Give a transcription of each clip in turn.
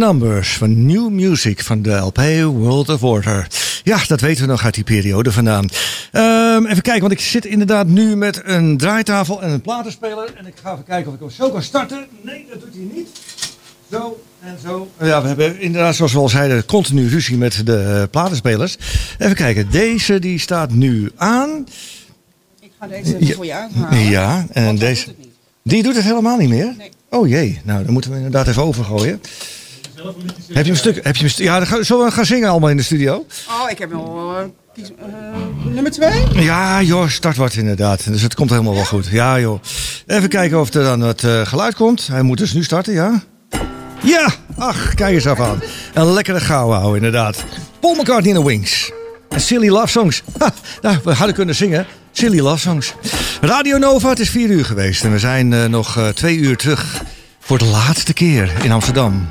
Numbers van New Music van de LP World of Order. Ja, dat weten we nog uit die periode vandaan. Ehm, even kijken, want ik zit inderdaad nu met een draaitafel en een platenspeler. En ik ga even kijken of ik hem zo kan starten. Nee, dat doet hij niet. Zo en zo. Ja, we hebben inderdaad, zoals we al zeiden, continu ruzie met de eh, platenspelers. Even kijken, deze die staat nu aan. Ik ga deze even Ja. voor je uithalen. Ja, en deze. doet. Die doet het helemaal niet meer? Nee. Oh jee, nou dan moeten we inderdaad even overgooien. Heb je een stuk? Heb je een ja, dan gaan, zullen we gaan zingen allemaal in de studio? Oh, ik heb al eh, kies, eh, nummer twee. Ja, joh, start wat inderdaad. Dus het komt helemaal wel goed. Ja, joh. Even kijken of er dan wat eh, geluid komt. Hij moet dus nu starten, ja? Ja! Ach, kijk eens af aan. Een lekkere gauw houden, inderdaad. Paul McCartney in the Wings. En Silly Love Songs. Ha, nou, we hadden kunnen zingen. Silly Love Songs. Radio Nova, het is vier uur geweest. En we zijn nog twee uur terug voor de laatste keer in Amsterdam.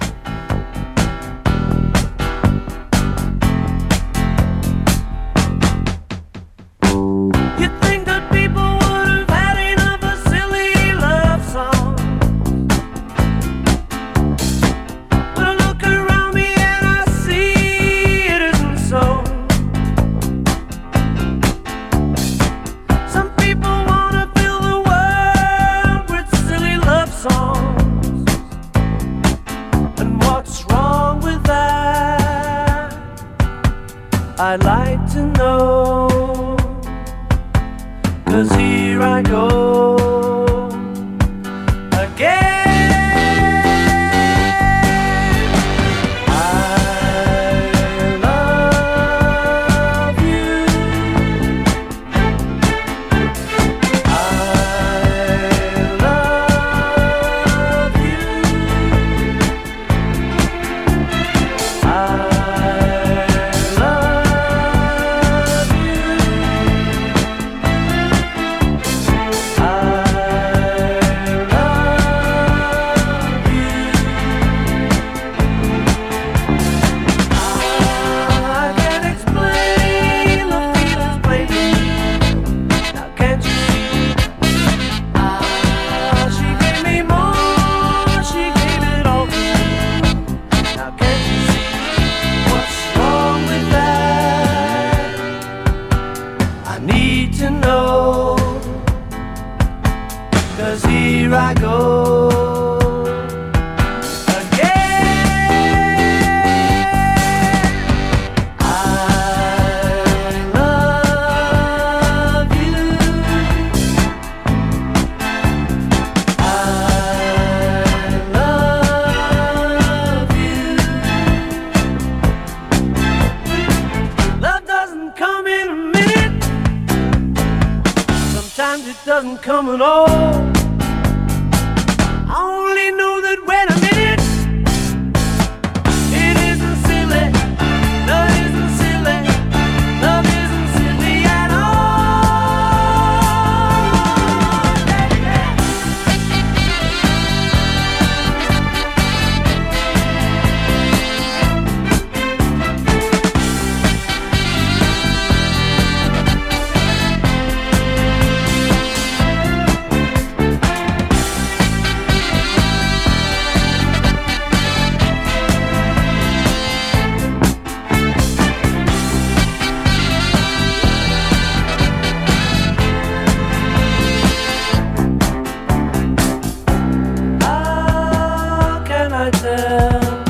Tell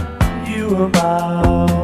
you about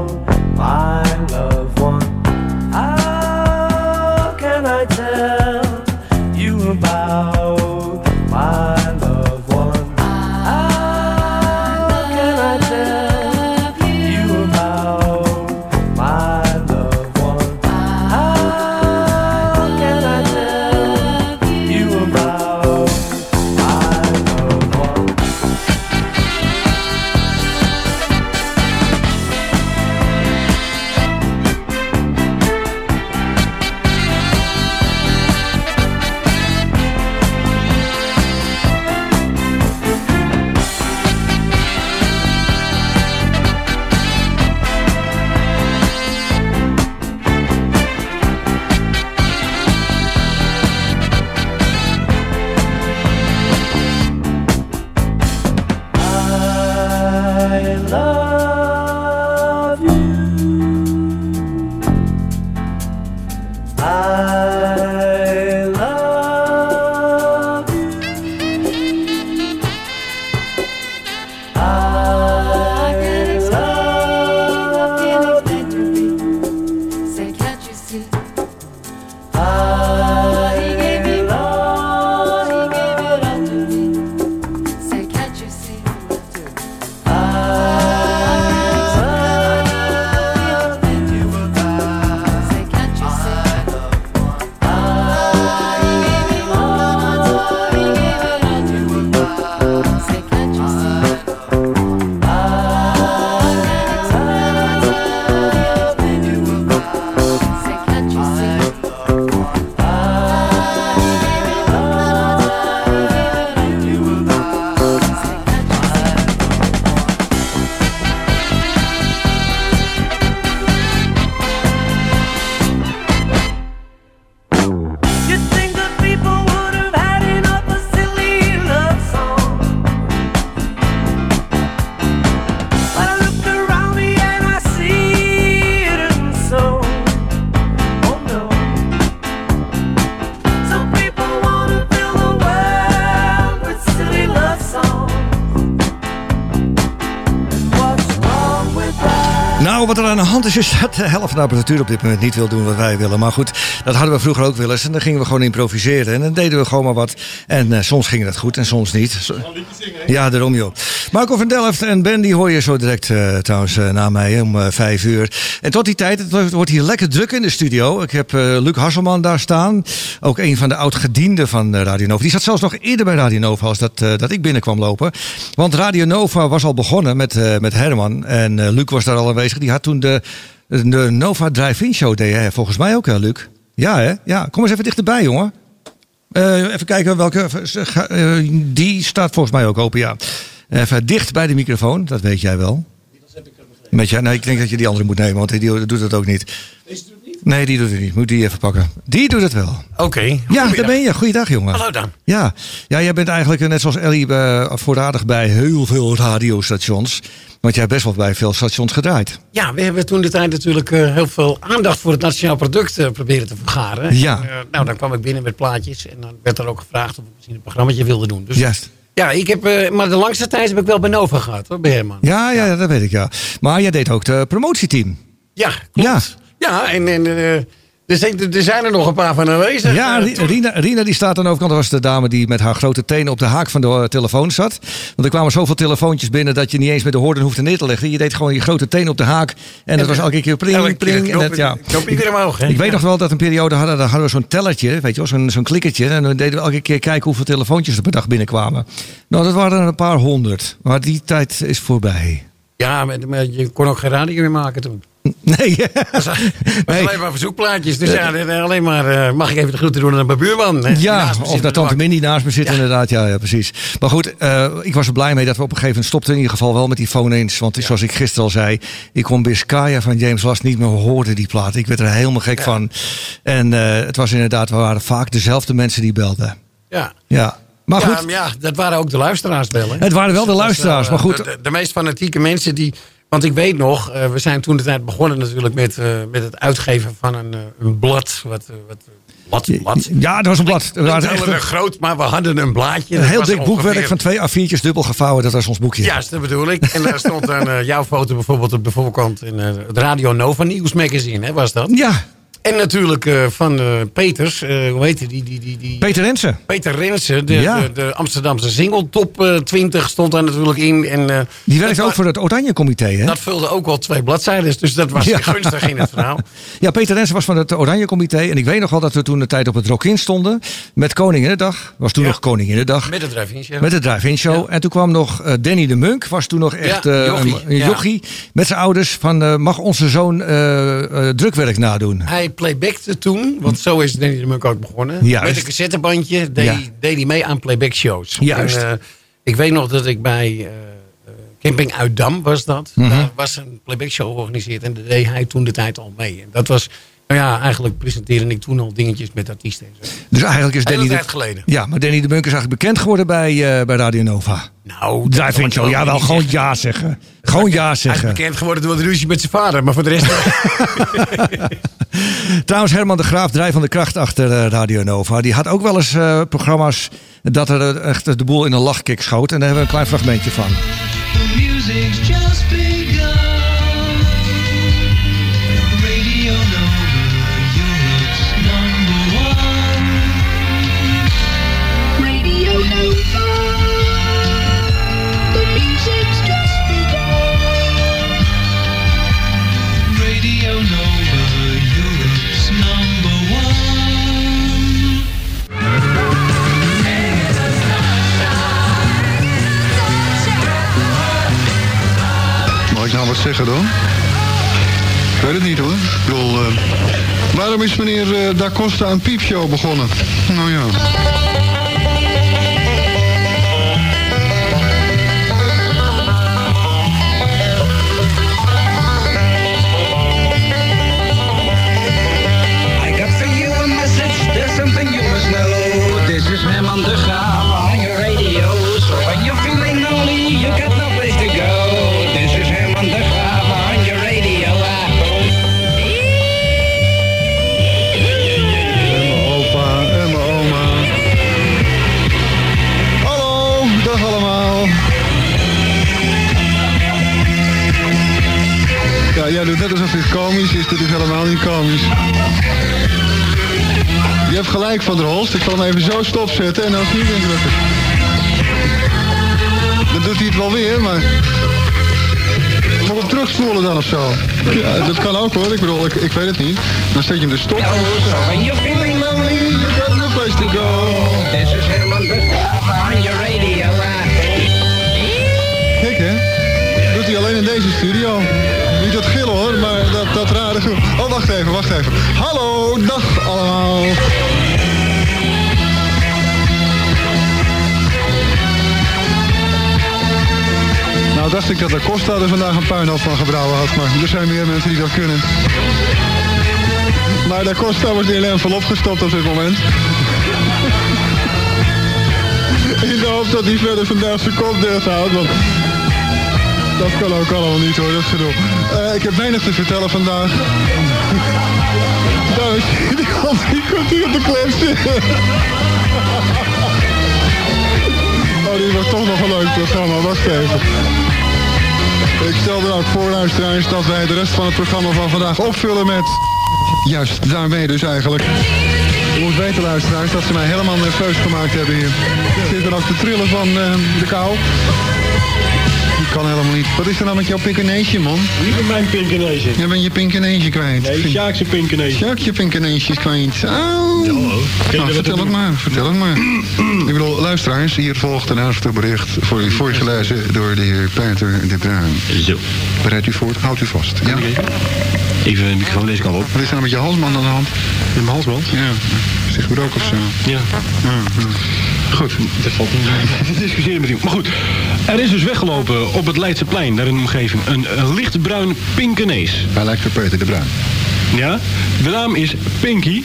is dat de helft van de apparatuur op dit moment niet wil doen wat wij willen. Maar goed, dat hadden we vroeger ook wel eens. En dan gingen we gewoon improviseren. En dan deden we gewoon maar wat. En eh, soms ging dat goed en soms niet. Ja, daarom joh. Marco van Delft en Ben, die hoor je zo direct eh, trouwens eh, na mij om vijf uur. En tot die tijd, het wordt- hier lekker druk in de studio. Ik heb Luc Hasselman daar staan. Ook een van de oud-gedienden van Radio Nova. Die zat zelfs nog eerder bij Radio Nova als dat, dat ik binnenkwam lopen. Want Radio Nova was al begonnen met, met Herman. En Luc was daar al aanwezig. Die had toen de, de Nova Drive-In Show, deed hij volgens mij ook, hè, Luc? Ja, hè? Ja, kom eens even dichterbij, jongen. Eh, even kijken welke. eh, die staat volgens mij ook open, ja. Even dicht bij de microfoon, dat weet jij wel. Met je, nee, ik denk dat je die andere moet nemen, want die doet het ook niet. Nee, die doet het niet. Moet die even pakken. Die doet het wel. Oké. Ja, daar ben je. Goeiedag, jongen. Hallo dan. Ja. ja, jij bent eigenlijk eh, net zoals Ellie eh, voorradig bij heel veel radiostations. Want jij hebt best wel bij veel stations gedraaid. Ja, we hebben toen de tijd natuurlijk eh, heel veel aandacht voor het nationaal product proberen te vergaren. Ja. En, nou, dan kwam ik binnen met plaatjes en dan werd er ook gevraagd of ik misschien een programmaatje wilde doen. Dus Juist. ja, ik heb, maar de langste tijd heb ik wel bij Nova gehad hoor, bij Herman. Ja, ja, ja, dat weet ik, ja. Maar jij deed ook de promotieteam. Ja, klopt. Ja. Ja, en, en eh, er, zijn, er nog een paar van aanwezig. Ja, Eh, Rina, Rina die staat aan de overkant. Dat was de dame die met haar grote tenen op de haak van de eh, telefoon zat. Want er kwamen zoveel telefoontjes binnen dat je niet eens met de hoorden hoefde neer te leggen. Je deed gewoon je grote teen op de haak. En dat was elke keer pring, elke keer pring. En dat, ja. knopje weer omhoog. Hè? Ik weet nog wel dat een periode hadden, daar hadden we zo'n tellertje, weet je wel, zo'n zo'n klikkertje. En dan deden we elke keer kijken hoeveel telefoontjes er per dag binnenkwamen. Nou, dat waren er een paar honderd. Maar die tijd is voorbij. Ja, maar, maar je kon ook geen radio meer maken toen. Nee, was Nee. alleen maar verzoekplaatjes. Dus ja, eh, alleen maar eh, mag ik even de groeten doen aan mijn buurman. eh, Ja, of dat de tante. Minnie naast me zit, Ja. inderdaad. Ja, ja, precies. Maar goed, eh, ik was er blij mee dat we op een gegeven moment stopten. In ieder geval wel met die phone-ins. Want zoals ik gisteren al zei, ik kon Biscaya van James Last niet meer horen, die plaat. Ik werd er helemaal gek van. En eh, het was inderdaad, we waren vaak dezelfde mensen die belden. Ja. Ja, maar goed. ja, dat waren ook de luisteraars bellen. Het waren wel de Dus dat was luisteraars, maar eh, goed. De, de, de meest fanatieke mensen die... Want ik weet nog, eh, we zijn toen de tijd begonnen natuurlijk met, eh, met het uitgeven van een, eh, een blad. Wat, wat, blad, blad. Ja, dat was een blad. Het was echt een, groot, maar we hadden een blaadje. een heel dik boekwerk van twee A4'tjes dubbel gevouwen. Dat was ons boekje. Juist, dat bedoel ik. En daar stond dan jouw foto bijvoorbeeld op de voorkant in het Radio Nova nieuwsmagazine, hè, was dat? Ja, En natuurlijk eh, van eh, Peters, eh, hoe heet die? die, die, die, Peter Rensen. Peter Rensen, de, Ja. de, de Amsterdamse single top eh, 20 stond daar natuurlijk in. En, Die werkte ook voor het Oranje Comité, hè? Dat vulde ook wel twee bladzijden, dus dat was Ja. gunstig in het verhaal. Ja, Peter Rensen was van het Oranje Comité. En ik weet nog wel dat we toen de tijd op het Rock-In stonden. Met Koninginnedag. Was toen Ja. nog Koninginnedag. Met het drive-in show. Met de drive-in show. En toen kwam nog Danny de Munk. Was toen nog echt een, jochie. Met zijn ouders van mag onze zoon drukwerk nadoen. Hij playbackte toen, want zo is Danny de Munk ook begonnen. Juist. Met een cassettebandje deed, Ja. deed hij mee aan playback shows. Juist. En, eh, ik weet nog dat ik bij eh, Camping Uitdam was dat. Mhm. Daar was een playback show georganiseerd en daar deed hij toen de tijd al mee. En dat was, nou ja, eigenlijk presenteerde ik toen al dingetjes met artiesten en zo. Dus eigenlijk is Danny de... tijd geleden. Ja, maar Danny de Munk is eigenlijk bekend geworden bij, eh, bij Radio Nova. Nou, Drive-in show. Ja, wel gewoon ja zeggen. Gewoon ja Hij is zeggen. bekend geworden door de ruzie met zijn vader, maar voor de rest... Trouwens, Herman de Graaf, Drijf van de Kracht achter eh, Radio Nova. Die had ook wel eens eh, programma's dat er echt de boel in een lachkick schoot. En daar hebben we een klein fragmentje van. The music's just zeggen dan? Ik weet het niet hoor. Ik bedoel, eh, waarom is meneer eh, Da Costa een piepshow begonnen? Nou ja. Dit komisch is, dit is helemaal niet komisch. Je hebt gelijk van der Holst. Ik zal hem even zo stopzetten en dan ik dat het... Dan doet hij het wel weer, maar... Moet hem terugspoelen dan of zo? Ja, dat kan ook hoor. Ik bedoel, ik, ik weet het niet. Dan zet je hem de stop. So when you're feeling lonely, you got no place to go. This is Herman de Graaf on your radio. Kijk hè. Doet hij alleen in deze studio. Niet dat gillen hoor, maar dat, dat rare. Oh, wacht even, wacht even. Hallo, dag allemaal. Nou dacht ik dat de Costa er vandaag een puinhoop van gebrouwen had, maar er zijn meer mensen die dat kunnen. Maar de Costa wordt in een envelop gestopt op dit moment. De hoop dat hij verder vandaag zijn kop dicht houdt, want dat kan ook allemaal niet hoor, dat gedoe. Eh, ik heb weinig te vertellen vandaag. Dames, die komt, die komt hier op de. Oh, dit wordt toch nog een leuk programma, wacht even. Ik stel er ook voor, luisteraars, dat wij de rest van het programma van vandaag opvullen met... Juist, daarmee dus eigenlijk. Je moet weten, luisteraars, dat ze mij helemaal nerveus gemaakt hebben hier. Ik zit er ook te trillen van eh, de kou. Kan helemaal niet. Wat is er nou met jouw pinkeneesje, man? Niet met mijn pinkeneesje. Jij bent je pinkeneesje kwijt. Nee, Sjaakse pinkeneesje. Sjaak je pinkeneesje is kwijt. Oh. Nou, vertel het maar, vertel het maar. Ik bedoel, luisteraars, hier volgt een ernstig bericht voor u voorgelezen door de heer Peter de Bruin. Zo. Bereidt u voor, houdt u vast. Ja? Even de microfoon ik al op. Wat is er nou met je halsband aan de hand? In mijn halsband? Ja, is die gebroken of zo? Ja, ja. Goed. Dat valt niet. discussiëren met u. Maar goed, er is dus weggelopen op het Leidseplein, daar in de omgeving, een lichtbruin pinkenees. Hij lijkt op Peter de Bruin. Ja, de naam is Pinky.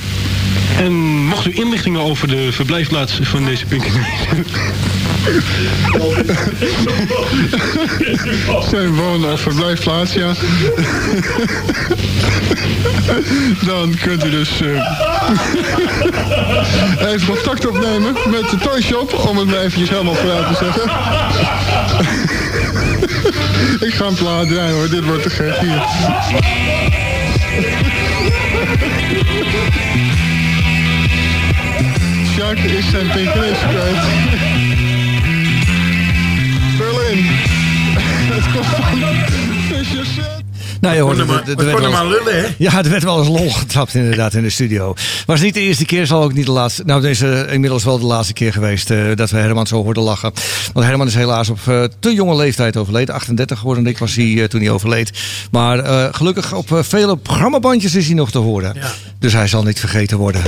En mocht u inlichtingen over de verblijfplaats van deze pinkenees... Zijn woon- of verblijfplaats, ja. Dan kunt u dus eh, even contact opnemen met de Toy Shop, om het maar eventjes helemaal vooruit te zeggen. Ik ga een plaat draaien hoor, dit wordt te gek hier. Jacques is zijn pinkenees kwijt. Nou, je het. maar- er werd maar lullen, hè? Ja, er werd wel eens lol getrapt inderdaad in de studio. Was niet de eerste keer, zal ook niet de laatste. Nou, eh, inmiddels wel de laatste keer geweest eh, dat we Herman zo hoorden lachen. Want Herman is helaas op eh, te jonge leeftijd overleden. 38 geworden, ik was hij eh, toen hij overleed. Maar gelukkig op vele programmabandjes is hij nog te horen. Ja. Dus hij zal niet vergeten worden.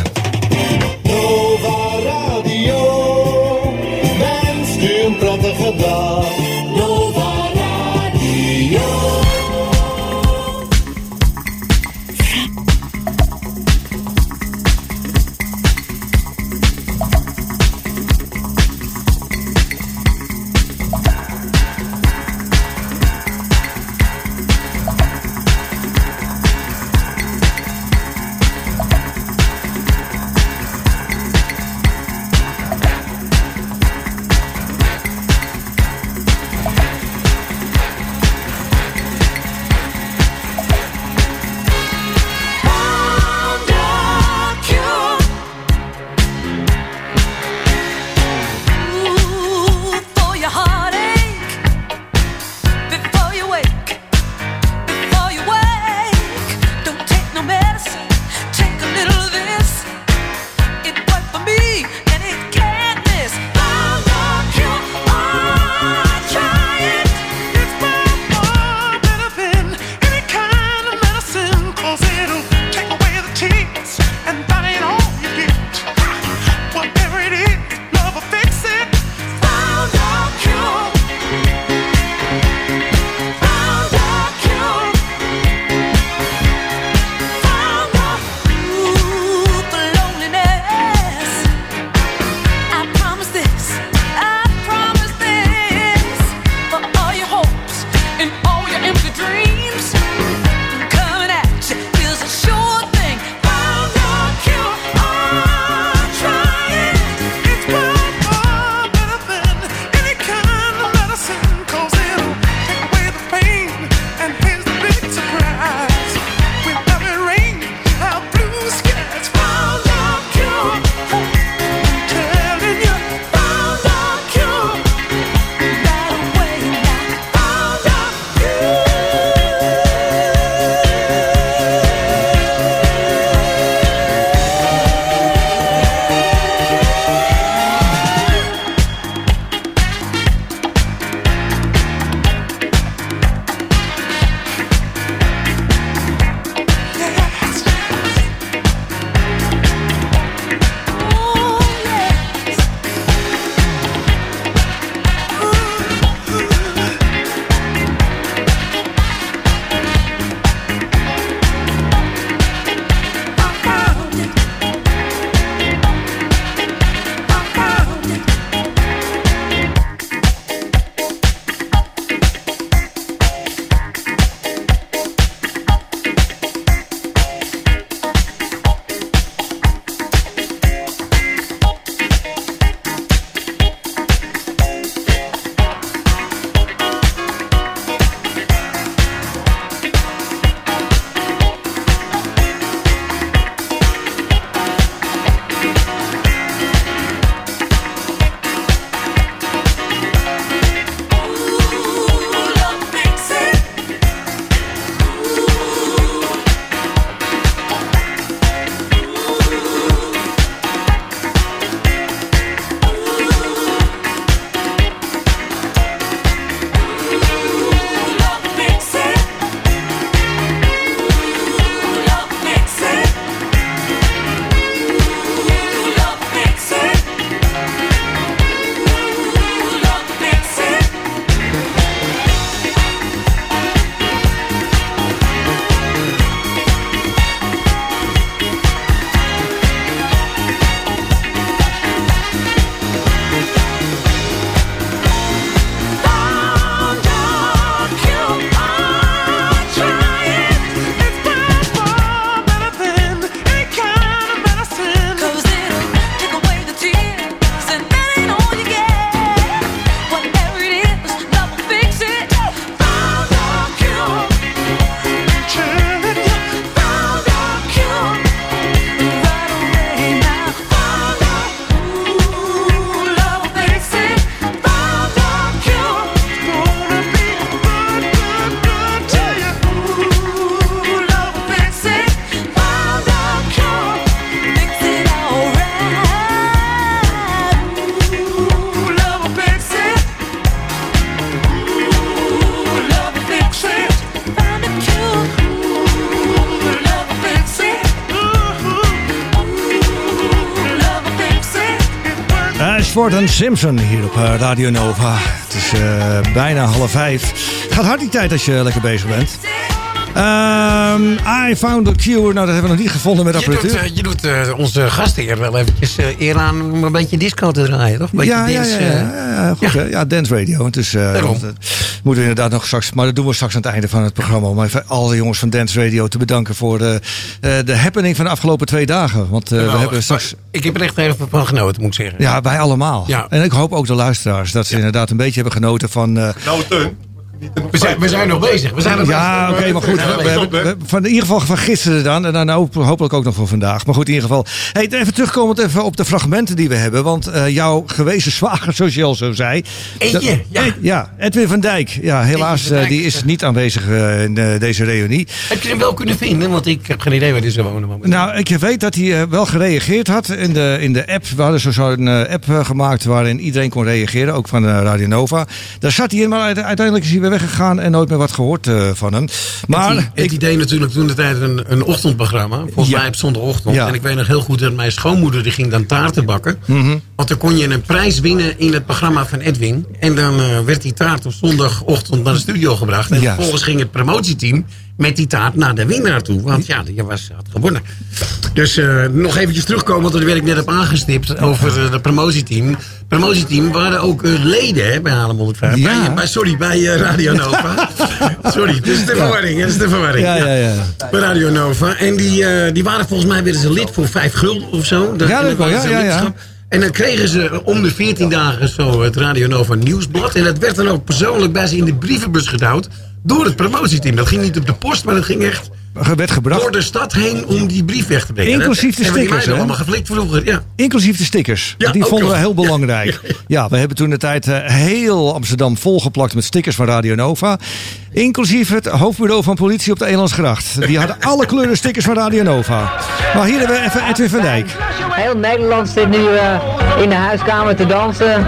En Simpson hier op eh, Radio Nova. Het is eh, bijna half vijf. Gaat hard die tijd als je lekker bezig bent. Ehm, I found a cure. Nou, dat hebben we nog niet gevonden met Je doet, apparatuur. eh, je doet eh, onze gastheer wel eventjes eh, eer aan om een beetje disco te draaien, toch? Een beetje Ja, ja, dance, ja, ja, ja, goed, ja, Dance Radio. Dus, eh, Daarom. Dat moeten we inderdaad nog straks, maar dat doen we straks aan het einde van het programma. Om even alle jongens van Dance Radio te bedanken voor de, eh, de happening van de afgelopen twee dagen. Want eh, we nou, hebben straks. Ik heb er echt even van genoten, moet ik zeggen. Ja, wij allemaal. Ja. En ik hoop ook de luisteraars dat ze inderdaad een beetje hebben genoten van. eh, Nou, Teun. We zijn, we zijn nog bezig. We zijn nog ja, oké, maar goed. We, we hebben, we hebben van, in ieder geval van gisteren dan. En dan hoop- hopelijk ook nog voor vandaag. Maar goed, in ieder geval. Hey, even terugkomend even op de fragmenten die we hebben. Want eh, jouw gewezen zwager, zoals je al zo zei. Eentje, ja. Ja, Edwin van Dijk. Ja, helaas, Dijk. eh, die is niet aanwezig eh, in deze reunie. Heb je hem wel kunnen vinden? Want ik heb geen idee waar hij zou wonen. momenteel. Nou, ik weet dat hij wel gereageerd had in de, in de app. We hadden zo- zo'n app gemaakt waarin iedereen kon reageren, ook van Radio Nova. Daar zat hij in, maar uite- uiteindelijk is hij weer weggegaan en nooit meer wat gehoord eh, van hem. Maar het, het ik, idee natuurlijk toen de tijd een, een ochtendprogramma. Volgens Ja. mij op zondagochtend. Ja. En ik weet nog heel goed dat mijn schoonmoeder die ging dan taarten bakken. Mhm. Want dan kon je een prijs winnen in het programma van Edwin. En dan eh, werd die taart op zondagochtend naar de studio gebracht. En vervolgens ging het promotieteam met die taart naar de winnaar toe. Want ja, die was, had gewonnen. Dus eh, nog eventjes terugkomen, want daar werd ik net op aangestipt over eh, het promotieteam. Promotieteam waren ook eh, leden hè, bij Haarlem 105. Ja. Bij, bij- sorry, bij eh, Radio Nova. sorry, dit is de verwarring. Is de verwarring. Ja, ja, ja. Bij Radio Nova. En die, eh, die waren volgens mij weer eens een lid voor vijf gulden of zo. Dat, Ja, dat wel, ja, ja, ja. En dan kregen ze om de 14 dagen zo het Radio Nova nieuwsblad. En dat werd dan ook persoonlijk bij ze in de brievenbus gedouwd. Door het promotieteam. Dat ging niet op de post, maar dat ging echt werd gebracht. door de stad heen om die brief weg te brengen. Inclusief de die stickers, hè? allemaal geflikt vroeger. Ja. Inclusief de stickers. Ja, die vonden we heel belangrijk. Ja, we hebben toen de tijd eh, heel Amsterdam volgeplakt met stickers van Radio Nova. Inclusief het hoofdbureau van politie op de Elandsgracht. Die hadden alle kleuren stickers van Radio Nova. Maar hier hebben we even Edwin van Dijk. Heel Nederland zit nu eh, in de huiskamer te dansen.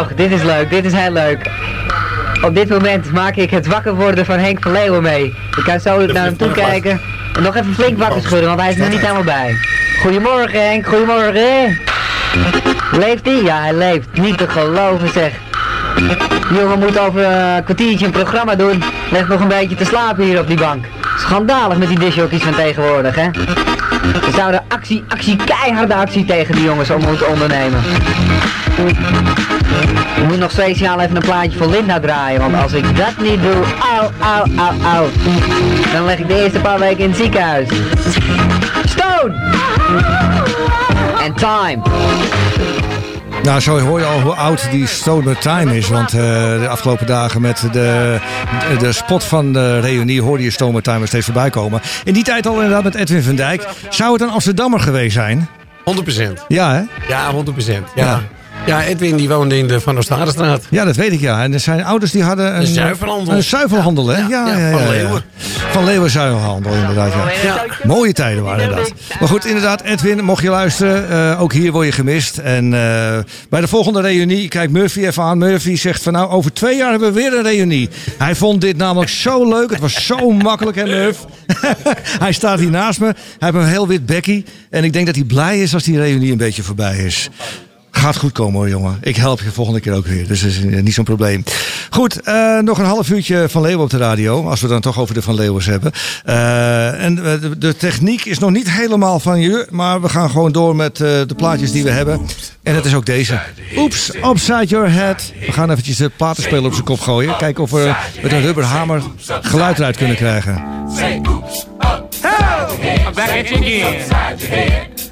Och, dit is leuk, dit is heel leuk. Op dit moment maak ik het wakker worden van Henk van Leeuwen mee. Ik kan zo naar hem toe kijken en nog even flink wakker schudden, want hij is er niet helemaal bij. Goedemorgen Henk, goedemorgen. Leeft hij? Ja, hij leeft. Niet te geloven zeg. Die jongen moet over een kwartiertje een programma doen. Ligt nog een beetje te slapen hier op die bank. Schandalig met die disjockeys van tegenwoordig, hè? We zouden actie, actie, keiharde actie tegen die jongens om moeten ondernemen. Ik moet nog speciaal even een plaatje voor Linda draaien, want als ik dat niet doe, au, au, au, au, dan leg ik de eerste paar weken in het ziekenhuis. Stone! En time. Nou, zo hoor je al hoe oud die Stoner Time is. Want eh, de afgelopen dagen met de, de, spot van de reunie hoorde je Stoner Time er steeds voorbij komen. In die tijd al inderdaad met Edwin van Dijk. Zou het een Amsterdammer geweest zijn? 100%. Ja, hè? Ja, 100%. Ja. Ja. Ja. Edwin die woonde in de Van Oostarenstraat. Ja, dat weet ik ja. En zijn ouders die hadden een, Een zuivelhandel. Een zuivelhandel, hè? Ja, ja, ja, ja, van. Leeuwen. Van Leeuwen zuivelhandel, inderdaad. Ja. Ja. Mooie tijden waren inderdaad. Maar goed, inderdaad, Edwin, mocht je luisteren, eh, ook hier word je gemist. En eh, bij de volgende reunie, kijk Murphy even aan. Murphy zegt van nou, over twee jaar hebben we weer een reunie. Hij vond dit namelijk zo leuk. Het was zo makkelijk, hè Murph? hij staat hier naast me. Hij heeft een heel wit bekkie. En ik denk dat hij blij is als die reunie een beetje voorbij is. Gaat goed komen hoor, jongen. Ik help je volgende keer ook weer. Dus dat is eh, niet zo'n probleem. Goed, eh, nog een half uurtje van Leeuwen op de radio. Als we dan toch over de Van Leeuwens hebben. Eh, en de, techniek is nog niet helemaal van je. Maar we gaan gewoon door met de plaatjes die we hebben. En het is ook deze. Oeps, Upside Your Head. We gaan eventjes de platenspeler op zijn kop gooien. Kijken of we met een rubberhamer geluid eruit kunnen krijgen. I'm back at you again.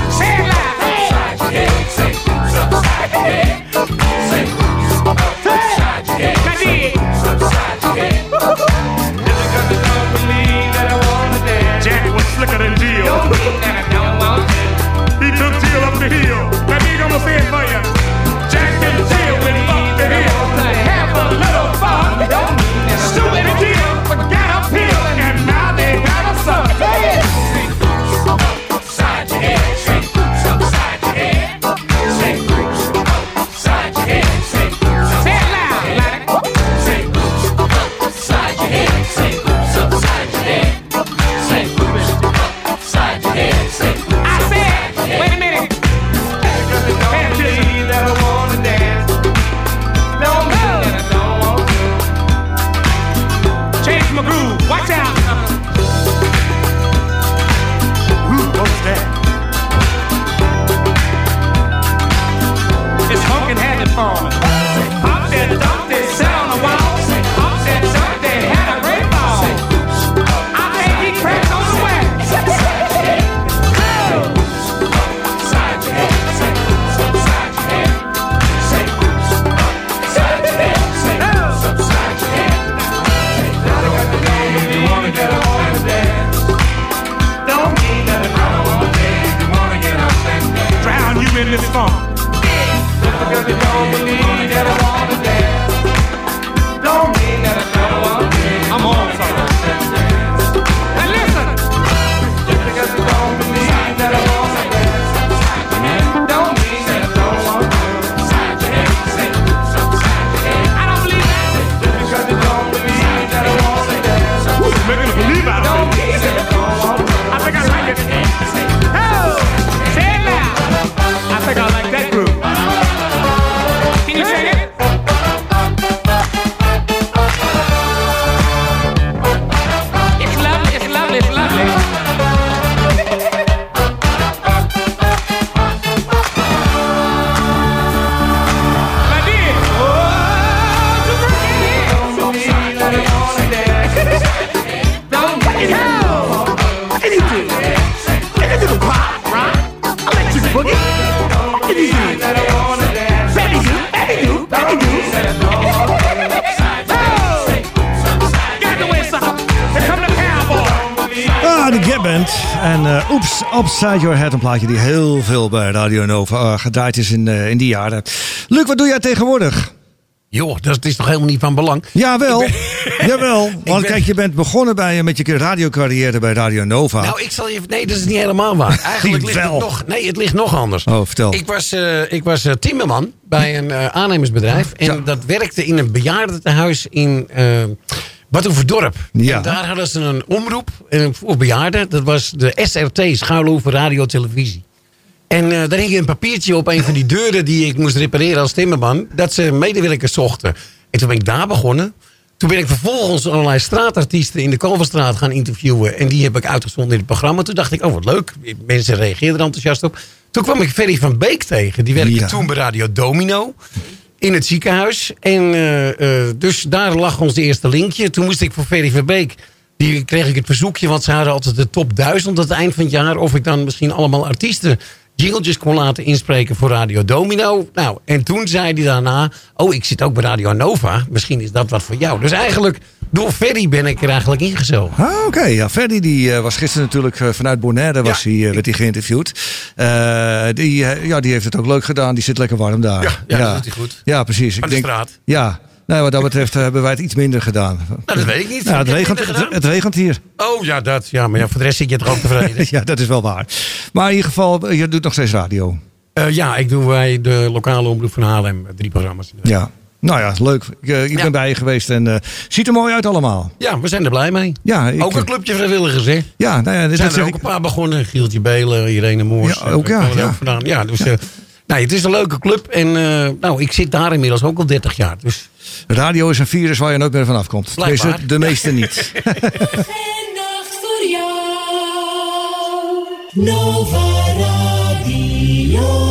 En eh Oeps, Upside Your Head. Een plaatje die heel veel bij Radio Nova eh, gedraaid is in, eh, in die jaren. Luc, wat doe jij tegenwoordig? Joh, dat is toch helemaal niet van belang? Jawel, jawel. Want ben- kijk, je bent begonnen bij, met je radiocarrière bij Radio Nova. Nou, ik zal je... Nee, dat is niet helemaal waar. Eigenlijk ligt Wel. het nog... Nee, het ligt nog anders. Oh, vertel. Ik was, eh, ik was timmerman bij een aannemersbedrijf. En dat werkte in een bejaardentehuis in uh, Badhoevedorp. Ja. En daar hadden ze een omroep voor bejaarden. Dat was de SRT, Schuilhoeven Radio Televisie. En eh, daar hing een papiertje op een van die deuren die ik moest repareren als timmerman. Dat ze medewerkers zochten. En toen ben ik daar begonnen. Toen ben ik vervolgens allerlei straatartiesten in de Kalverstraat gaan interviewen. En die heb ik uitgezonden in het programma. Toen dacht ik, oh wat leuk. Mensen reageerden er enthousiast op. Toen kwam ik Ferry van Beek tegen. Die werkte Ja. toen bij Radio Domino. In het ziekenhuis. En eh, eh, dus daar lag ons de eerste linkje. Toen moest ik voor Ferry van Beek. Die kreeg ik het verzoekje, want ze hadden altijd de top 1000 aan het eind van het jaar. Of ik dan misschien allemaal artiesten jingletjes kon laten inspreken voor Radio Domino. Nou, en toen zei hij daarna, oh, ik zit ook bij Radio Nova. Misschien is dat wat voor jou. Dus eigenlijk, door Ferry ben ik er eigenlijk ingezogen. Ah, Oké, ja, Ferdy die, eh, was gisteren natuurlijk eh, vanuit Bonaire was hij, eh, werd hij geïnterviewd. Die, ja, die heeft het ook leuk gedaan. Die zit lekker warm daar. Ja, ja, dat doet hij goed. Ja, precies. Aan de straat. Ja, nou, wat dat betreft eh, hebben wij het iets minder gedaan. Nou, dat weet ik niet. Nou, het, regent, het, regent hier. Oh ja, dat. Ja, maar ja, voor de rest zit je toch ook tevreden? ja, dat is wel waar. Maar in ieder geval, eh, je doet nog steeds radio. Eh, ja, ik doe bij de lokale omroep van Haarlem drie programma's. Ja. Nou ja, leuk. Ik, ik ben bij je geweest en ziet er mooi uit allemaal. Ja, we zijn er blij mee. Ja, ik, ook een clubje vrijwilligers, hè? Ja, nou ja, Er zijn er ook ik. een paar begonnen. Gieltje Belen, Irene Moors. Ja, ook, ja, ja. ook ja dus nou, het is een leuke club. En eh, nou, ik zit daar inmiddels ook al 30 jaar. Dus Radio is een virus waar je nooit meer vanaf komt. Tenminste, de meeste niet. Nacht voor jou. Nova Radio.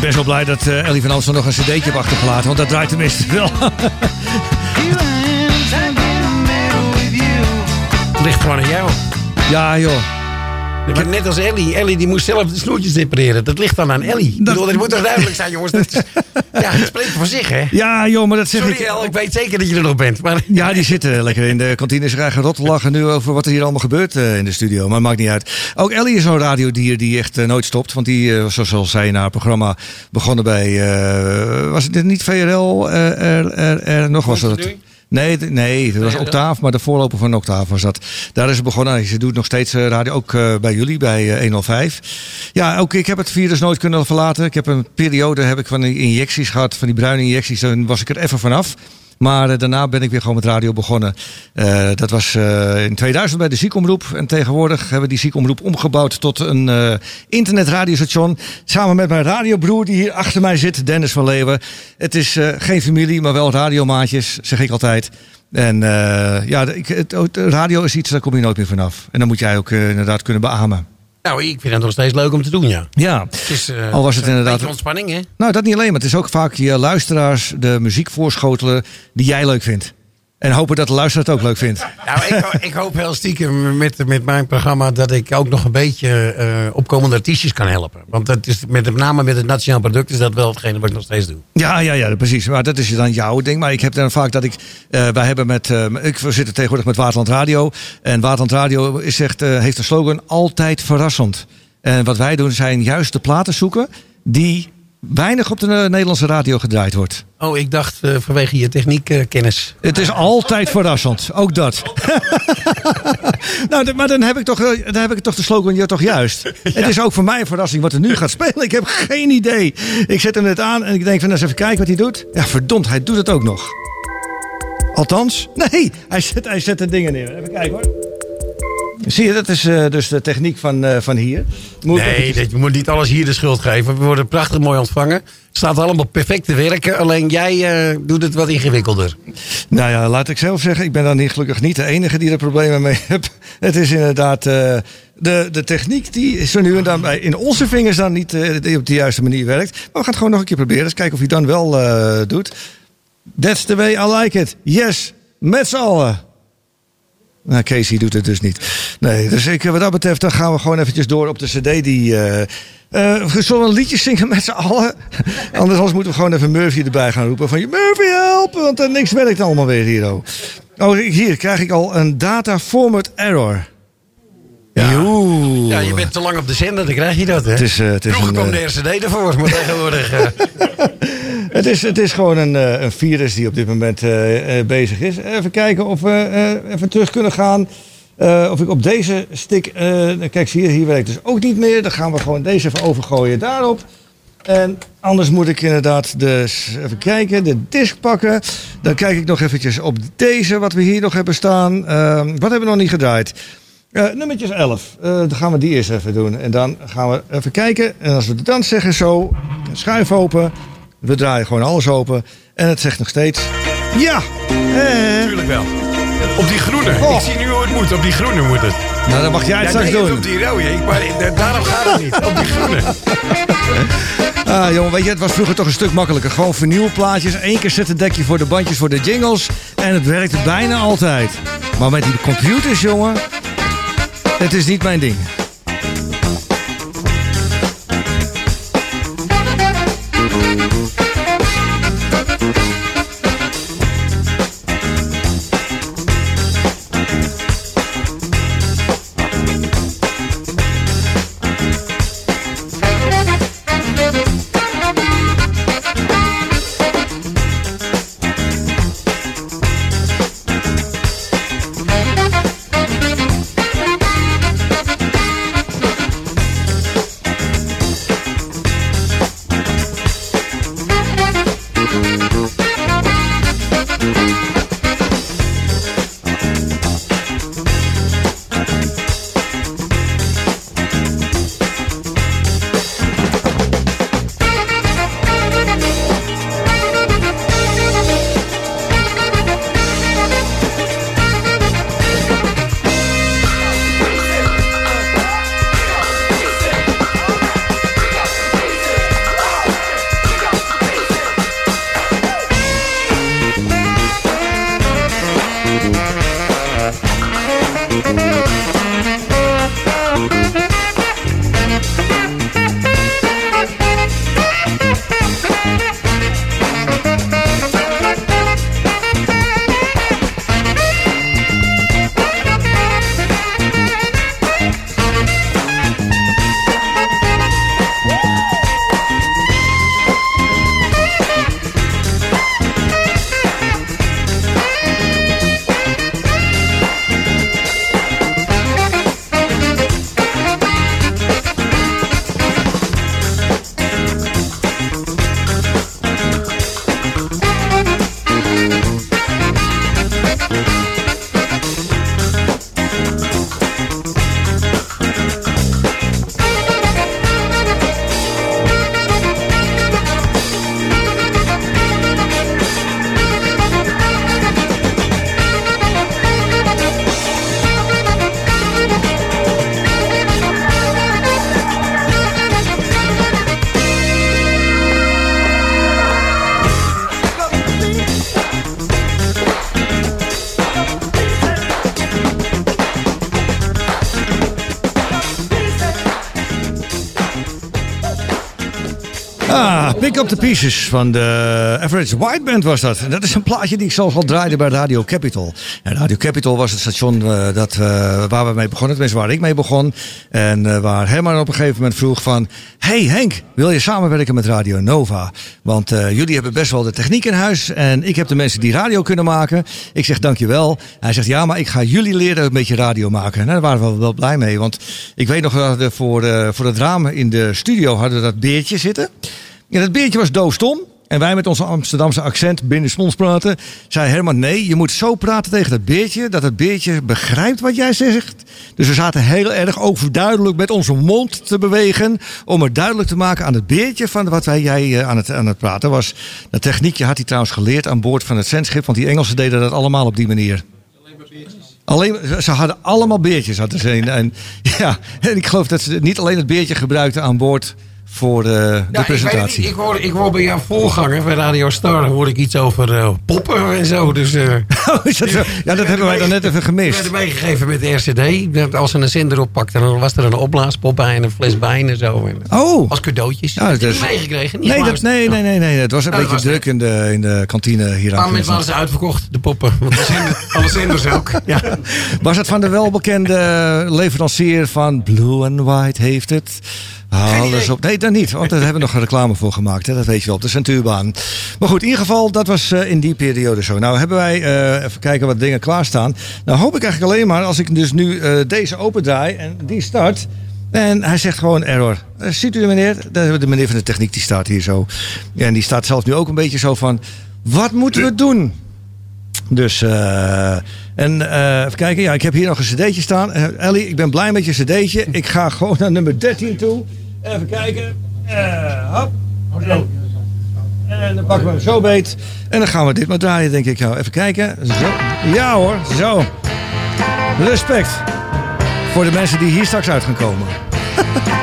Ik ben zo blij dat eh, Ellie van Amstel nog een cd'tje heeft achtergelaten. Want dat draait tenminste wel. Het ligt gewoon aan jou. ja, joh. Heb net als Ellie. Ellie die moest zelf de snoertjes repareren. Dat ligt dan aan Ellie. Bedoel, dat moet toch duidelijk zijn, jongens. Dat, is- ja, het spreekt voor zich, hè? Ja, joh, maar dat zeg Sorry, ik... El, ik weet zeker dat je er nog bent. Maar Ja, die zitten lekker in de kantine. Ze krijgen rot te lachen nu over wat er hier allemaal gebeurt eh, in de studio. Maar maakt niet uit. Ook Ellie is zo'n radiodier die echt eh, nooit stopt. Want die, eh, zoals al zei, na haar programma begonnen bij... eh, was het dit niet VRL? eh, er, er, er, nog was dat het. Nee, nee, dat was Octaaf, maar de voorloper van Octaaf was dat. Daar is ze begonnen. Ze doet nog steeds eh, radio, ook eh, bij jullie, bij eh, 105. Ja, ook ik heb het virus nooit kunnen verlaten. Ik heb een periode heb ik van die injecties gehad, van die bruine injecties. Dan was ik er even vanaf. Maar eh, daarna ben ik weer gewoon met radio begonnen. Eh, dat was eh, in 2000 bij de ziekomroep. En tegenwoordig hebben we die ziekomroep omgebouwd tot een internetradiostation. Samen met mijn radiobroer die hier achter mij zit, Dennis van Leeuwen. Het is geen familie, maar wel radiomaatjes, zeg ik altijd. En eh, ja, radio is iets, daar kom je nooit meer vanaf. En dan moet jij ook inderdaad kunnen beamen. Nou, ik vind het nog steeds leuk om te doen, ja. Ja, Het is, eh, Al was het een inderdaad- beetje ontspanning, hè? nou dat niet alleen, maar het is ook vaak je luisteraars de muziek voorschotelen die jij leuk vindt. En hopen dat de luisteraar het ook leuk vindt. Nou, ik, ik hoop heel stiekem met, met mijn programma dat ik ook nog een beetje eh, opkomende artiestjes kan helpen. Want dat is met name met het nationaal product is dat wel hetgene wat ik nog steeds doe. Ja, ja, ja, precies. Maar dat is dan jouw ding. Maar ik heb dan vaak dat ik. eh, wij hebben met. eh, ik we zitten tegenwoordig met Waterland Radio. En Waterland Radio is eh, heeft een slogan: altijd verrassend. En wat wij doen zijn juist de platen zoeken die weinig op de eh, Nederlandse radio gedraaid wordt. Oh, ik dacht eh, vanwege je techniekkennis. Het is altijd verrassend, ook dat. nou, maar dan heb ik toch, eh, dan heb ik toch de slogan ja, toch juist. Het is ook voor mij een verrassing wat er nu gaat spelen. Ik heb geen idee. Ik zet hem net aan en ik denk van eens even kijken wat hij doet. Ja, verdomd, hij doet het ook nog. Althans, nee, hij zet, hij zet de dingen neer. Even kijken hoor. Zie je, dat is eh, dus de techniek van, eh, van hier. Moet Nee, dat, je moet niet alles hier de schuld geven. We worden prachtig mooi ontvangen. Het staat allemaal perfect te werken. Alleen jij eh, doet het wat ingewikkelder. Nou ja, laat ik zelf zeggen, ik ben dan niet, gelukkig niet de enige die er problemen mee heeft. Het is inderdaad de, de techniek die zo nu en dan bij, in onze vingers dan niet op de juiste manier werkt. Maar we gaan het gewoon nog een keer proberen. Eens kijken of hij dan wel doet. That's the way I like it. Yes, met z'n allen. Nou, Casey doet het dus niet. Nee, dus ik, wat dat betreft, dan gaan we gewoon eventjes door op de cd die... eh eh, we zullen een liedje zingen met z'n allen? Anders, anders moeten we gewoon even Murphy erbij gaan roepen. Van, Murphy, help! Want er niks werkt allemaal weer hier. Oh, oh hier krijg ik al een data format error. Ja. Ja, je bent te lang op de zender, dan krijg je dat, hè? Het is, eh, het is Vroeger een, kwam eh, de RCD ervoor, maar tegenwoordig... Het is, het is gewoon een, eh, een virus die op dit moment eh, eh, bezig is. Even kijken of we even terug kunnen gaan. Of ik op deze stick. kijk, zie je, hier werkt dus ook niet meer. Dan gaan we gewoon deze even overgooien daarop. En anders moet ik inderdaad dus even kijken, de disk pakken. Dan kijk ik nog eventjes op deze, wat we hier nog hebben staan. Ehm, wat hebben we nog niet gedraaid? Nummertjes 11. Eh, dan gaan we die eerst even doen. En dan gaan we even kijken. En als we dan zeggen zo, schuif open. We draaien gewoon alles open. En het zegt nog steeds ja. Eh, Tuurlijk wel. Op die groene. Oh. Ik zie nu hoe het moet. Op die groene moet het. nou, dan mag jij het Ja, straks nee, doen. op die rode. Ik, maar daarom gaat het niet. Op die groene. Ah, jongen, weet je, het was vroeger toch een stuk makkelijker. Gewoon vinylplaatjes, één keer zetten dekje voor de bandjes voor de jingles. En het werkte bijna altijd. Maar met die computers, jongen, het is niet mijn ding. The Pieces van de Average White Band was dat. En dat is een plaatje die ik zelf al draaide bij Radio Capital. En Radio Capital was het station eh, dat, eh, waar we mee begonnen. Tenminste, waar ik mee begon. En eh, waar Herman op een gegeven moment vroeg van... Hey Henk, wil je samenwerken met Radio Nova? Want jullie hebben best wel de techniek in huis. En ik heb de mensen die radio kunnen maken. Ik zeg dankjewel. Hij zegt ja, maar ik ga jullie leren een beetje radio maken. Nou, daar waren we wel blij mee. Want ik weet nog dat we voor, voor het raam in de studio hadden dat beertje zitten. En dat beertje was doofstom. En wij met onze Amsterdamse accent binnen Smons praten. Zei Herman, nee, je moet zo praten tegen dat beertje... dat het beertje begrijpt wat jij zegt. Dus we zaten heel erg overduidelijk met onze mond te bewegen... om het duidelijk te maken aan het beertje van wat wij, jij eh, aan het, aan het praten was. Dat techniekje had hij trouwens geleerd aan boord van het zendschip... want die Engelsen deden dat allemaal op die manier. Alleen, ze hadden allemaal beertjes. Hadden ze en, ja, en ik geloof dat ze niet alleen het beertje gebruikten aan boord voor eh, de ik, het presentatie. niet. ik, hoor, ik hoor bij jouw voorganger bij Radio Star hoor ik iets over eh, poppen en zo. Dus, eh, Oh, is dat zo? Ja, dat hebben wij dan net even Ik gemist. werd meegegeven met de RCD. Als ze een zender oppakte, dan was er een opblaaspop bij en een fles bijen en zo. En, Oh. Als cadeautjes. Ja, dat niet is- meegekregen? Nee, dat, nee, nee, nee, nee. Het was een Ja, beetje was druk in de, in de kantine hier een aan bepaald moment waren ze uitverkocht, de poppen. Want alle zenders ook. Ja. Was het van de welbekende leverancier van Blue and White heeft het? Alles op. Nee, dan niet. Want daar hebben we nog een reclame voor gemaakt. Hè? Dat weet je wel, op de Centuurbaan. Maar goed, in ieder geval, dat was eh, in die periode zo. Nou hebben wij, eh, even kijken wat dingen klaarstaan. Nou hoop ik eigenlijk alleen maar, als ik dus nu eh, deze opendraai en die start... En hij zegt gewoon error. Ziet u de meneer? De, de meneer van de techniek die staat hier zo. En die staat zelf nu ook een beetje zo van... Wat moeten we doen? Dus, en even kijken. Ja, ik heb hier nog een cd'tje staan. Ellie, ik ben blij met je cd'tje. Ik ga gewoon naar nummer 13 toe. Even kijken. Eh, hop. Zo. En dan pakken we hem zo beet. En dan gaan we dit maar draaien, denk ik. Nou, even kijken. Zo. Ja hoor, zo. Respect. Voor de mensen die hier straks uit gaan komen.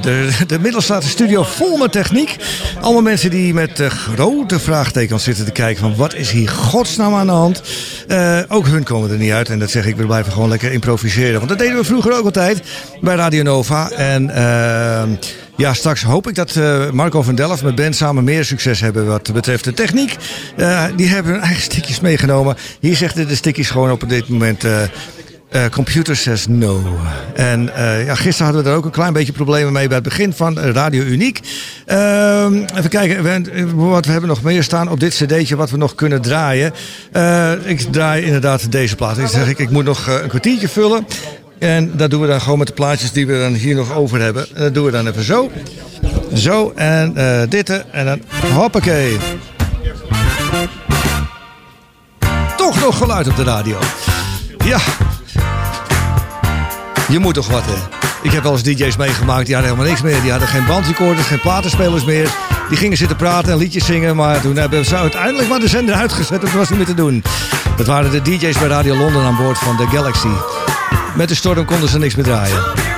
de, de studio vol met techniek. Allemaal mensen die met eh, grote vraagtekens zitten te kijken van wat is hier godsnaam aan de hand. Eh, ook hun komen er niet uit. En dat zeg ik, we blijven gewoon lekker improviseren. Want dat deden we vroeger ook altijd bij Radio Nova. En eh, Ja, straks hoop ik dat Marco van Delft met Ben samen meer succes hebben wat betreft de techniek. Die hebben hun eigen stickjes meegenomen. Hier zegt de stickjes gewoon op dit moment... eh, computer says no. En eh, ja, gisteren hadden we er ook een klein beetje problemen mee bij het begin van eh, Radio Uniek. Ehm, even kijken, we, wat we hebben nog meer staan op dit cd'tje wat we nog kunnen draaien. Ik draai inderdaad deze plaat. Ik zeg, ik, ik moet nog een kwartiertje vullen. En dat doen we dan gewoon met de plaatjes die we dan hier nog over hebben. En dat doen we dan even zo. Zo, en dit en dan hoppakee. Toch nog geluid op de radio. Ja, je moet toch wat, hè? Ik heb wel eens DJ's meegemaakt, die hadden helemaal niks meer. Die hadden geen bandrecorders, geen platenspelers meer. Die gingen zitten praten en liedjes zingen. Maar toen hebben ze uiteindelijk maar de zender uitgezet. Dat was niet meer te doen. Dat waren de DJ's bij Radio Londen aan boord van de Galaxy. Met de storm konden ze niks meer draaien.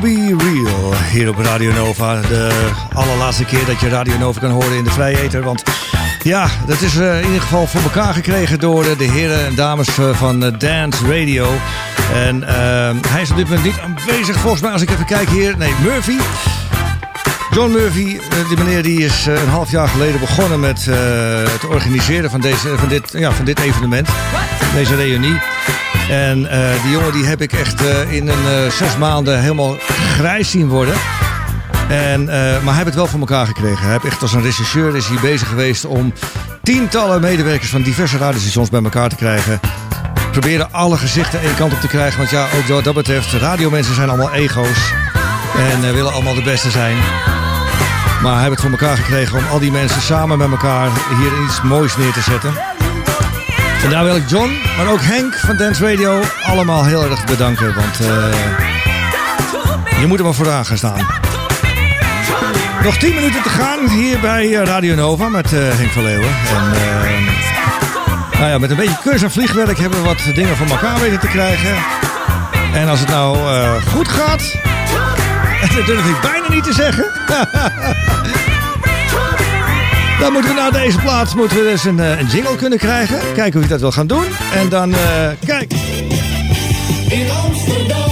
Be real. Hier op Radio Nova. De allerlaatste keer dat je Radio Nova kan horen in de vrije ether. Want ja, dat is eh, in ieder geval voor elkaar gekregen door eh, de heren en dames eh, van Dance Radio. En hij is op dit moment niet aanwezig volgens mij. Als ik even kijk hier. Nee, Murphy. John Murphy, die meneer die is een half jaar geleden begonnen met het organiseren van, deze, van, dit, ja, van dit evenement. Deze reunie. En eh, die jongen die heb ik echt eh, in een eh, zes maanden helemaal grijs zien worden. En, maar hij heeft het wel voor elkaar gekregen. Hij heeft echt als een rechercheur is hij bezig geweest om tientallen medewerkers van diverse radiostations bij elkaar te krijgen. Proberen alle gezichten één kant op te krijgen. Want ja, ook wat dat betreft, radiomensen zijn allemaal ego's. En willen allemaal de beste zijn. Maar hebben het voor elkaar gekregen om al die mensen samen met elkaar hier iets moois neer te zetten. En daar wil ik John, maar ook Henk van Dance Radio allemaal heel erg bedanken. Want eh, je moet er maar vooraan gaan staan. Nog 10 minuten te gaan hier bij eh, Radio Nova met eh, Henk van Leeuwen. En, nou ja, met een beetje kurs en vliegwerk hebben we wat dingen van elkaar weten te krijgen. En als het nou goed gaat, dat durf ik bijna niet te zeggen. Dan moeten we naar deze plaats moeten we dus een, eh, een jingle kunnen krijgen. Kijken hoe je dat wil gaan doen. En dan, eh, kijk. In Amsterdam,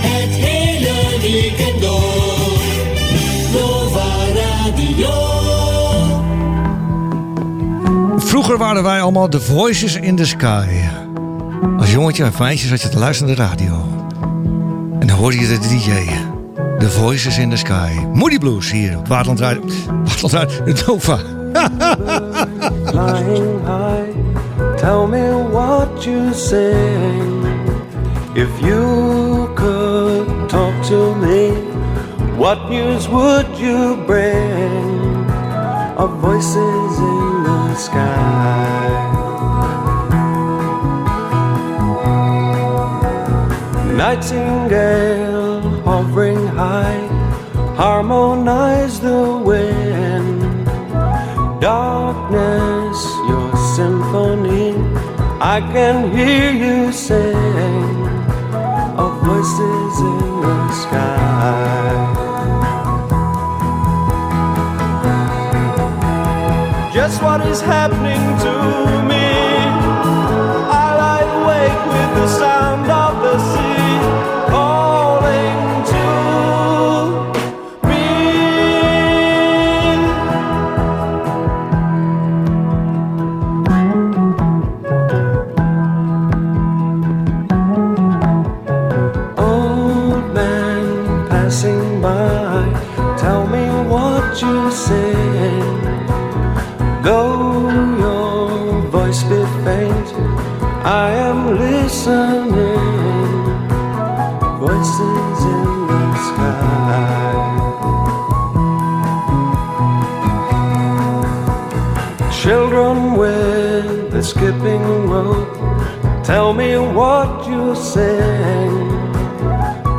het hele weekend door. Nova Radio. Vroeger waren wij allemaal de voices in the sky. Als jongetje en meisje zat je te luisteren naar de radio. En dan hoorde je de DJ. The Voices in the Sky. Moody Blues hier op Waterland Radio. Waterland Radio. Nova. Flying high, tell me what you sing. If you could talk to me, what news would you bring? Of voices in the sky. Nightingale harmonize the wind. Darkness, your symphony, I can hear you sing of voices in the sky. Just what is happening to Your voice be faint, I am listening. Voices in the sky. Children with the skipping rope, tell me what you sing.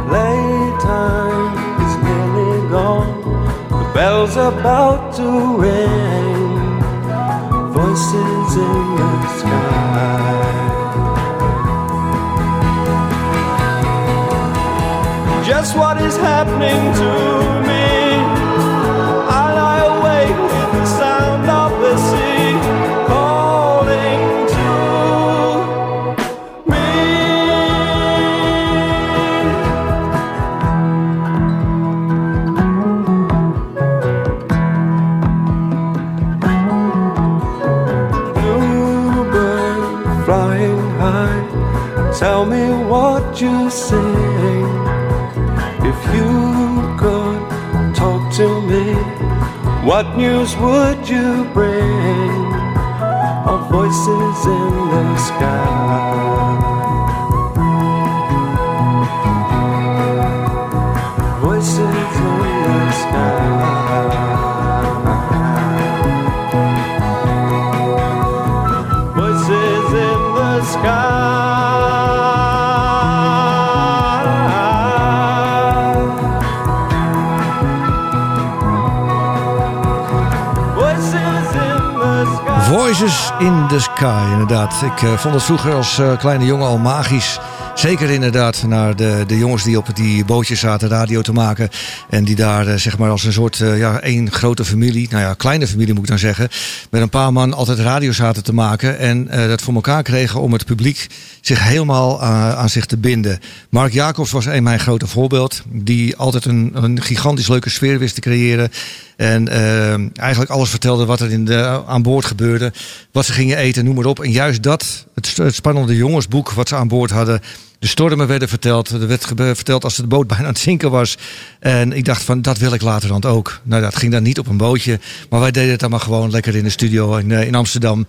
Playtime is nearly gone, the bell's about to ring. Voices in the sky. Just what is happening to you. If you could talk to me, what news would you bring? Of voices in the sky. In the Sky, inderdaad. Ik eh, vond het vroeger als eh, kleine jongen al magisch. Zeker inderdaad naar de, de jongens die op die bootjes zaten radio te maken. En die daar eh, zeg maar als een soort, eh, ja, één grote familie. Nou ja, kleine familie moet ik dan zeggen. Met een paar man altijd radio zaten te maken. En eh, dat voor elkaar kregen om het publiek zich helemaal aan- aan zich te binden. Mark Jacobs was een mijn grote voorbeeld. Die altijd een, een gigantisch leuke sfeer wist te creëren. En eigenlijk alles vertelde wat er in de, aan boord gebeurde. Wat ze gingen eten, noem maar op. En juist dat, het spannende jongensboek wat ze aan boord hadden. De stormen werden verteld. Er werd verteld als de boot bijna aan het zinken was. En ik dacht van, dat wil ik later dan ook. Nou, dat ging dan niet op een bootje. Maar wij deden het dan maar gewoon lekker in de studio in, eh, in Amsterdam.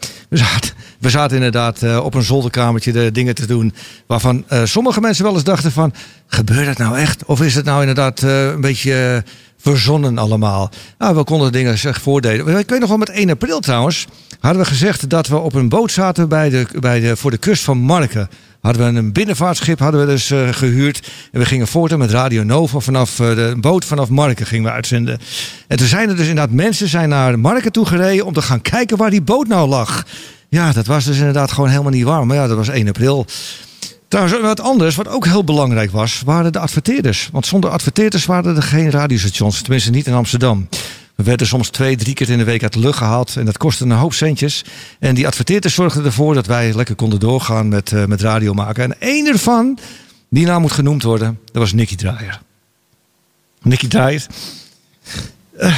We zaten, inderdaad eh, op een zolderkamertje de dingen te doen. Waarvan eh, sommige mensen wel eens dachten van... Gebeurt het nou echt? Of is het nou inderdaad een beetje verzonnen allemaal? Nou, we konden dingen zich voordelen. Ik weet nog wel met 1 april trouwens. Hadden we gezegd dat we op een boot zaten bij de, bij de, voor de kust van Marken. Hadden we een binnenvaartschip hadden we dus eh, gehuurd. En we gingen voortaan met Radio Nova vanaf eh, de boot vanaf Marken gingen we uitzenden. En toen zijn er dus inderdaad mensen zijn naar Marken toe gereden om te gaan kijken waar die boot nou lag. Ja, dat was dus inderdaad gewoon helemaal niet warm. Maar ja, dat was 1 april. Trouwens, wat anders, wat ook heel belangrijk was, waren de adverteerders. Want zonder adverteerders waren er geen radiostations. Tenminste, niet in Amsterdam. We werden soms twee, drie keer in de week uit de lucht gehaald. En dat kostte een hoop centjes. En die adverteerders zorgden ervoor dat wij lekker konden doorgaan met, eh, met radio maken. En één ervan, die naam moet genoemd worden, dat was Nicky Draaier. Nicky Draaier eh,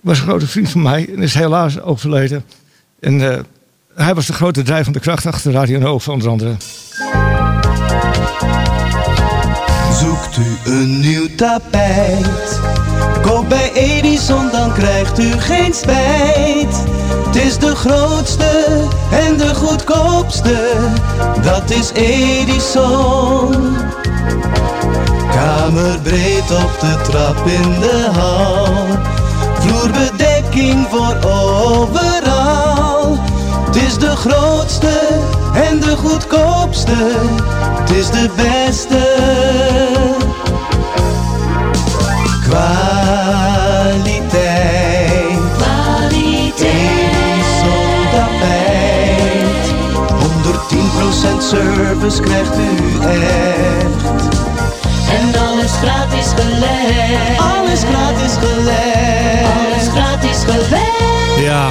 was een grote vriend van mij en is helaas overleden. En eh, hij was de grote drijvende kracht achter Radio Nova, onder andere. Zoekt u een nieuw tapijt? Koop bij Edison, dan krijgt u geen spijt. Het is de grootste en de goedkoopste, dat is Edison. Kamerbreed op de trap in de hal. Vloerbedekking voor overal. Het is de grootste en de goedkoopste. Het is de beste. Kwaliteit. Edison tapijt. 110% service krijgt u echt. En alles gratis gelegd. Alles gratis gelegd. Alles gratis gelegd. Ja,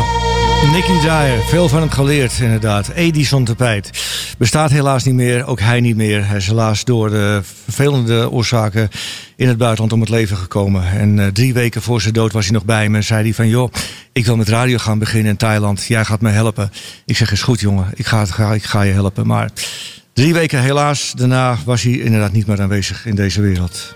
Nicky Dyer, veel van hem geleerd inderdaad. Edison tapijt. Bestaat helaas niet meer, ook hij niet meer. Hij is helaas door de vervelende oorzaken in het buitenland om het leven gekomen. En eh, drie weken voor zijn dood was hij nog bij me en zei hij van... joh, ik wil met radio gaan beginnen in Thailand. Jij gaat me helpen. Ik zeg, is goed jongen, ik ga, ik ga je helpen. Maar drie weken helaas, daarna was hij inderdaad niet meer aanwezig in deze wereld.